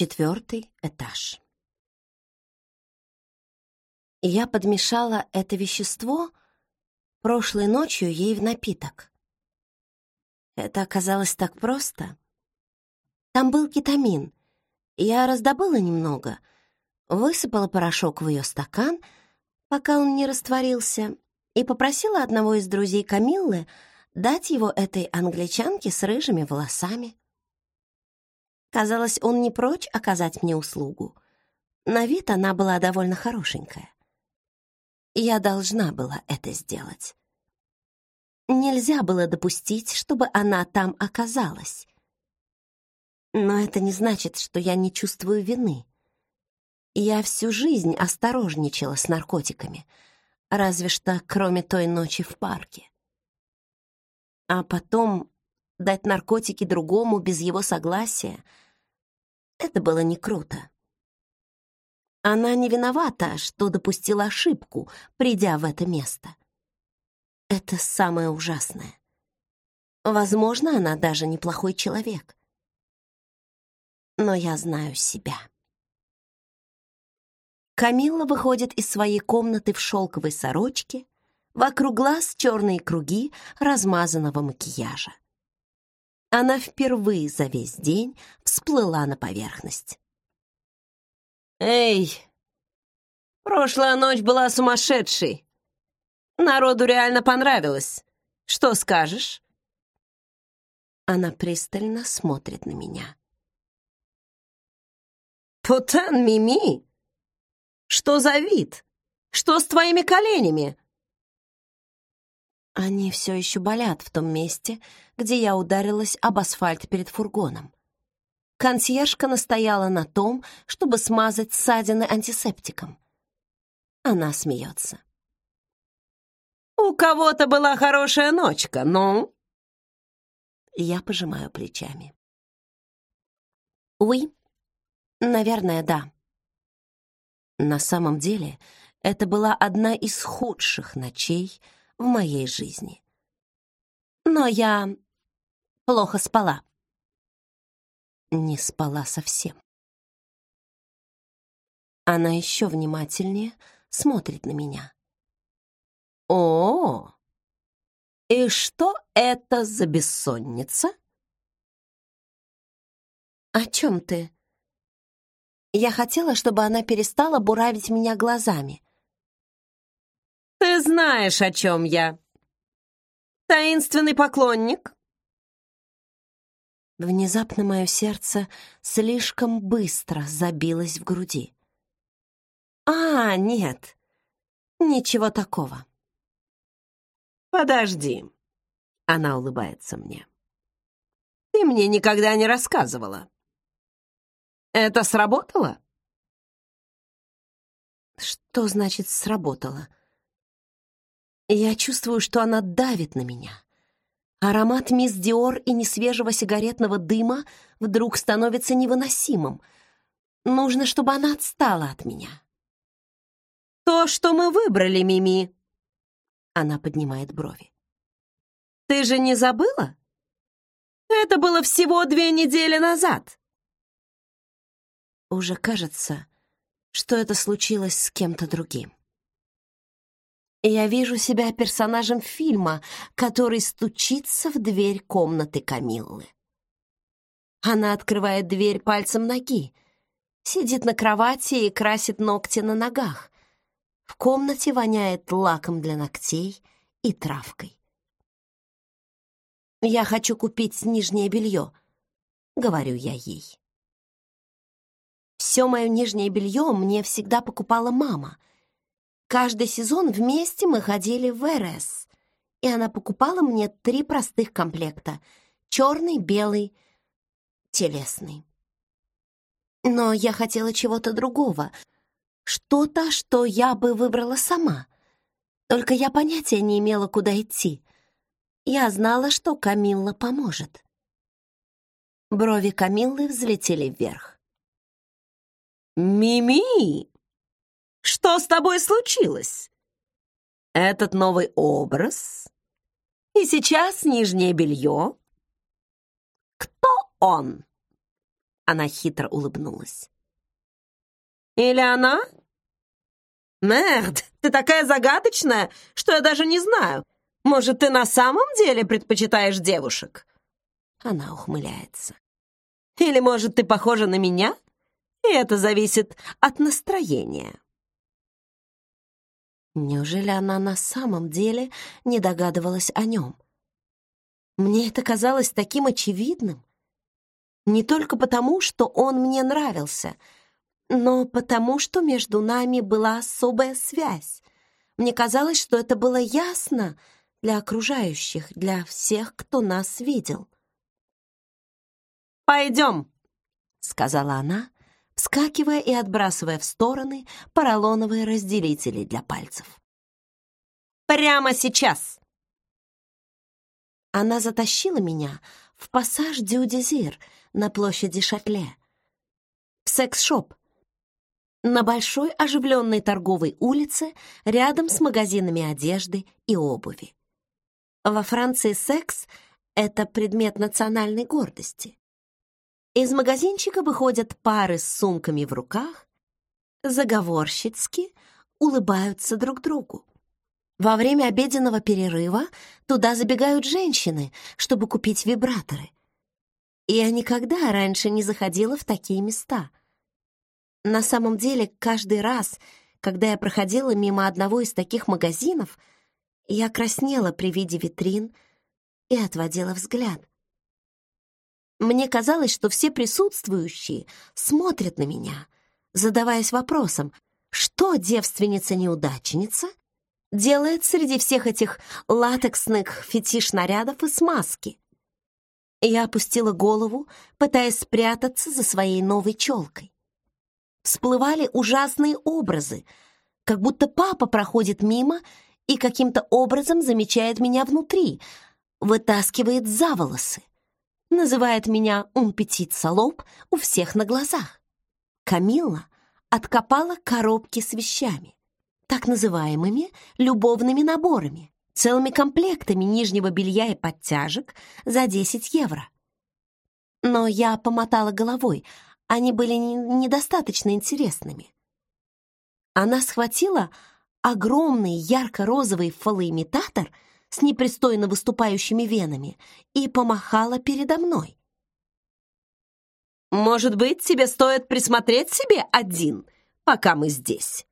Четвертый этаж. Я подмешала это вещество прошлой ночью ей в напиток. Это оказалось так просто. Там был кетамин. Я раздобыла немного, высыпала порошок в ее стакан, пока он не растворился, и попросила одного из друзей Камиллы дать его этой англичанке с рыжими волосами. Казалось, он не прочь оказать мне услугу. На вид она была довольно хорошенькая. Я должна была это сделать. Нельзя было допустить, чтобы она там оказалась. Но это не значит, что я не чувствую вины. Я всю жизнь осторожничала с наркотиками, разве что кроме той ночи в парке. А потом дать наркотики другому без его согласия — это было не круто. Она не виновата, что допустила ошибку, придя в это место. Это самое ужасное. Возможно, она даже неплохой человек. Но я знаю себя. Камилла выходит из своей комнаты в шелковой сорочке, вокруг глаз черные круги размазанного макияжа. Она впервые за весь день всплыла на поверхность. «Эй, прошлая ночь была сумасшедшей. Народу реально понравилось. Что скажешь?» Она пристально смотрит на меня. «Путан Мими! Что за вид? Что с твоими коленями?» Они все еще болят в том месте, где я ударилась об асфальт перед фургоном. Консьержка настояла на том, чтобы смазать ссадины антисептиком. Она смеется. «У кого-то была хорошая ночка, ну?» Я пожимаю плечами. «Уи, наверное, да». На самом деле, это была одна из худших ночей в моей жизни. Но я плохо спала не спала совсем. Она еще внимательнее смотрит на меня. О, и что это за бессонница? О чем ты? Я хотела, чтобы она перестала буравить меня глазами. Ты знаешь, о чем я. Таинственный поклонник Внезапно мое сердце слишком быстро забилось в груди. «А, нет, ничего такого». «Подожди», — она улыбается мне. «Ты мне никогда не рассказывала. Это сработало?» «Что значит «сработало»?» Я чувствую, что она давит на меня. Аромат мисс Диор и несвежего сигаретного дыма вдруг становится невыносимым. Нужно, чтобы она отстала от меня. «То, что мы выбрали, Мими!» Она поднимает брови. «Ты же не забыла? Это было всего две недели назад!» Уже кажется, что это случилось с кем-то другим. Я вижу себя персонажем фильма, который стучится в дверь комнаты Камиллы. Она открывает дверь пальцем ноги, сидит на кровати и красит ногти на ногах. В комнате воняет лаком для ногтей и травкой. «Я хочу купить нижнее белье», — говорю я ей. Все мое нижнее белье мне всегда покупала мама — Каждый сезон вместе мы ходили в РС, и она покупала мне три простых комплекта — черный, белый, телесный. Но я хотела чего-то другого, что-то, что я бы выбрала сама. Только я понятия не имела, куда идти. Я знала, что Камилла поможет. Брови Камиллы взлетели вверх. «Мими!» Что с тобой случилось? Этот новый образ? И сейчас нижнее белье? Кто он? Она хитро улыбнулась. «Или она?» «Мерд, ты такая загадочная, что я даже не знаю. Может, ты на самом деле предпочитаешь девушек?» Она ухмыляется. «Или, может, ты похожа на меня? И это зависит от настроения». Неужели она на самом деле не догадывалась о нем? Мне это казалось таким очевидным. Не только потому, что он мне нравился, но потому, что между нами была особая связь. Мне казалось, что это было ясно для окружающих, для всех, кто нас видел. «Пойдем», — сказала она, вскакивая и отбрасывая в стороны поролоновые разделители для пальцев. «Прямо сейчас!» Она затащила меня в пассаж Дю-Дезир на площади Шатле, в секс-шоп, на большой оживленной торговой улице рядом с магазинами одежды и обуви. Во Франции секс — это предмет национальной гордости. Из магазинчика выходят пары с сумками в руках, заговорщицки улыбаются друг другу. Во время обеденного перерыва туда забегают женщины, чтобы купить вибраторы. Я никогда раньше не заходила в такие места. На самом деле, каждый раз, когда я проходила мимо одного из таких магазинов, я краснела при виде витрин и отводила взгляд. Мне казалось, что все присутствующие смотрят на меня, задаваясь вопросом, что девственница-неудачница делает среди всех этих латексных фетиш-нарядов и смазки. Я опустила голову, пытаясь спрятаться за своей новой челкой. Всплывали ужасные образы, как будто папа проходит мимо и каким-то образом замечает меня внутри, вытаскивает за волосы называет меня «un petit салоп» у всех на глазах. Камилла откопала коробки с вещами, так называемыми любовными наборами, целыми комплектами нижнего белья и подтяжек за 10 евро. Но я помотала головой, они были недостаточно интересными. Она схватила огромный ярко-розовый фалоимитатор — с непристойно выступающими венами и помахала передо мной. «Может быть, тебе стоит присмотреть себе один, пока мы здесь?»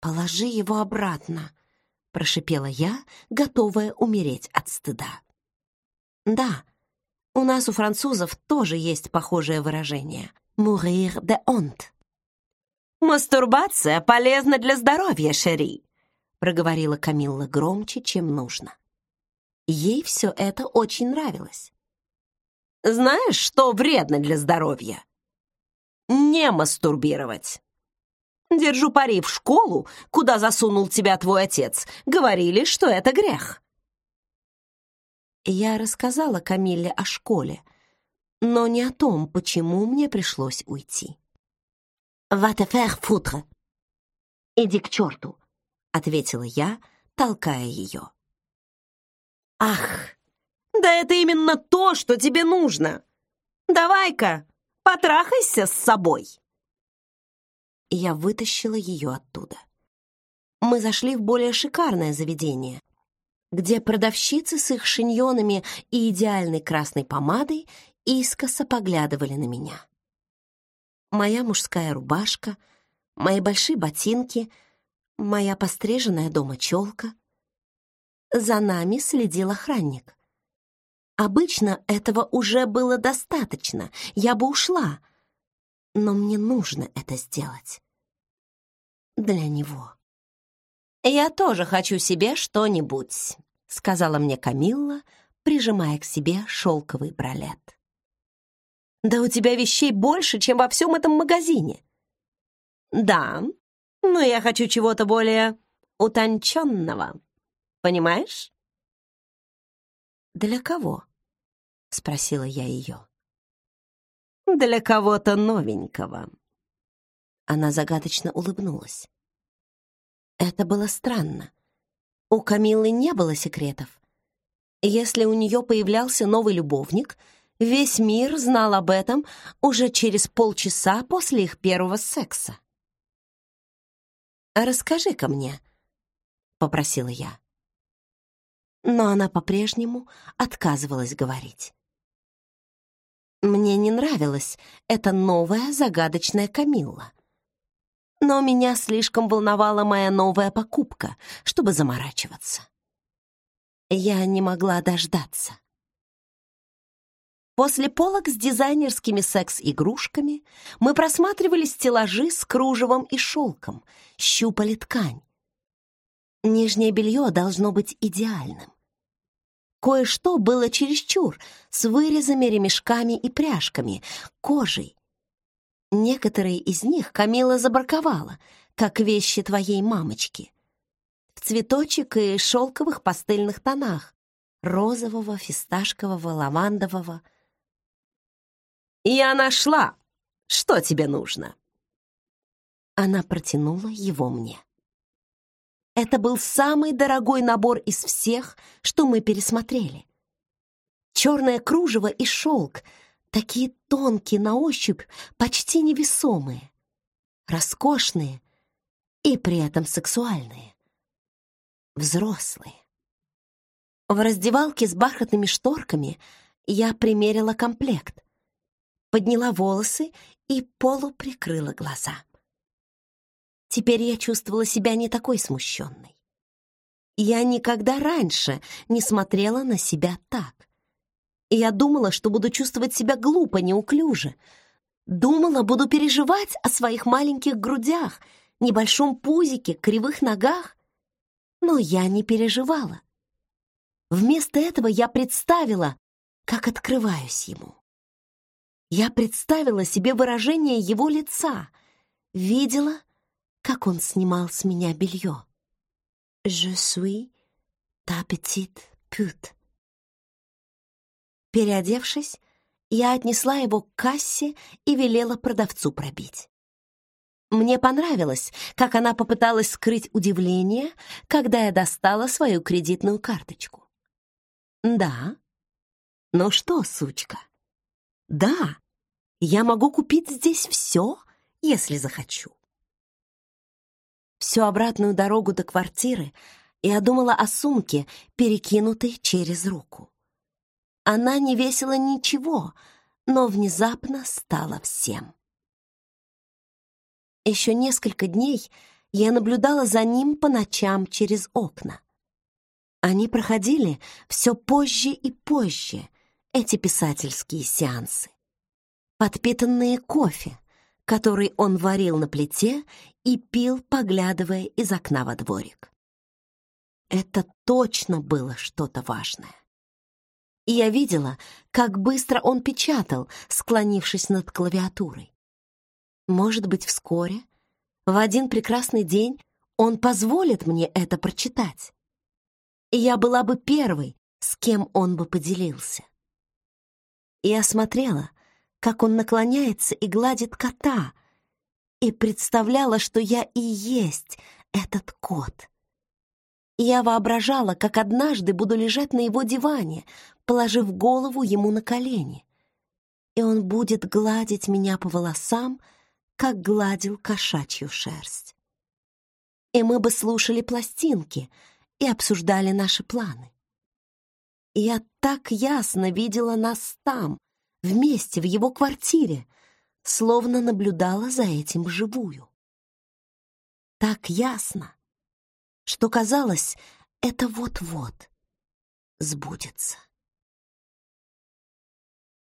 «Положи его обратно», — прошипела я, готовая умереть от стыда. «Да, у нас у французов тоже есть похожее выражение «mourir de honte». «Мастурбация полезна для здоровья, Шери», проговорила Камилла громче, чем нужно. Ей все это очень нравилось. Знаешь, что вредно для здоровья? Не мастурбировать. Держу пари в школу, куда засунул тебя твой отец. Говорили, что это грех. Я рассказала Камилле о школе, но не о том, почему мне пришлось уйти. «Va te faire foutre!» «Иди к черту!» Ответила я, толкая ее. Ах, да это именно то, что тебе нужно. Давай-ка, потрахайся с собой. Я вытащила ее оттуда. Мы зашли в более шикарное заведение, где продавщицы с их шиньонами и идеальной красной помадой искоса поглядывали на меня. Моя мужская рубашка, мои большие ботинки — моя постриженная дома челка. За нами следил охранник. Обычно этого уже было достаточно, я бы ушла, но мне нужно это сделать. Для него. «Я тоже хочу себе что-нибудь», — сказала мне Камилла, прижимая к себе шелковый бралет. «Да у тебя вещей больше, чем во всем этом магазине». «Да, но я хочу чего-то более утонченного. Понимаешь? «Для кого?» — спросила я ее. «Для кого-то новенького». Она загадочно улыбнулась. Это было странно. У Камилы не было секретов. Если у нее появлялся новый любовник, Весь мир знал об этом уже через полчаса после их первого секса. «Расскажи-ка мне», — попросила я. Но она по-прежнему отказывалась говорить. Мне не нравилась эта новая загадочная Камилла. Но меня слишком волновала моя новая покупка, чтобы заморачиваться. Я не могла дождаться. После полок с дизайнерскими секс-игрушками мы просматривали стеллажи с кружевом и шелком, щупали ткань. Нижнее белье должно быть идеальным. Кое-что было чересчур, с вырезами, ремешками и пряжками, кожей. Некоторые из них Камила забраковала, как вещи твоей мамочки. В цветочек и шелковых пастельных тонах, розового, фисташкового, лавандового — «Я нашла! Что тебе нужно?» Она протянула его мне. Это был самый дорогой набор из всех, что мы пересмотрели. Черное кружево и шелк, такие тонкие на ощупь, почти невесомые, роскошные и при этом сексуальные, взрослые. В раздевалке с бархатными шторками я примерила комплект подняла волосы и полуприкрыла глаза. Теперь я чувствовала себя не такой смущенной. Я никогда раньше не смотрела на себя так. Я думала, что буду чувствовать себя глупо, неуклюже. Думала, буду переживать о своих маленьких грудях, небольшом пузике, кривых ногах. Но я не переживала. Вместо этого я представила, как открываюсь ему. Я представила себе выражение его лица, видела, как он снимал с меня белье. «Je suis ta petite pute». Переодевшись, я отнесла его к кассе и велела продавцу пробить. Мне понравилось, как она попыталась скрыть удивление, когда я достала свою кредитную карточку. «Да? Ну что, сучка? Да, я могу купить здесь все, если захочу. Всю обратную дорогу до квартиры я думала о сумке, перекинутой через руку. Она не весила ничего, но внезапно стала всем. Еще несколько дней я наблюдала за ним по ночам через окна. Они проходили все позже и позже, эти писательские сеансы подпитанные кофе, который он варил на плите и пил, поглядывая из окна во дворик. Это точно было что-то важное. И я видела, как быстро он печатал, склонившись над клавиатурой. Может быть, вскоре, в один прекрасный день, он позволит мне это прочитать. И я была бы первой, с кем он бы поделился. И я смотрела, как он наклоняется и гладит кота, и представляла, что я и есть этот кот. Я воображала, как однажды буду лежать на его диване, положив голову ему на колени, и он будет гладить меня по волосам, как гладил кошачью шерсть. И мы бы слушали пластинки и обсуждали наши планы. Я так ясно видела нас там, вместе в его квартире, словно наблюдала за этим вживую. Так ясно, что казалось, это вот-вот сбудется.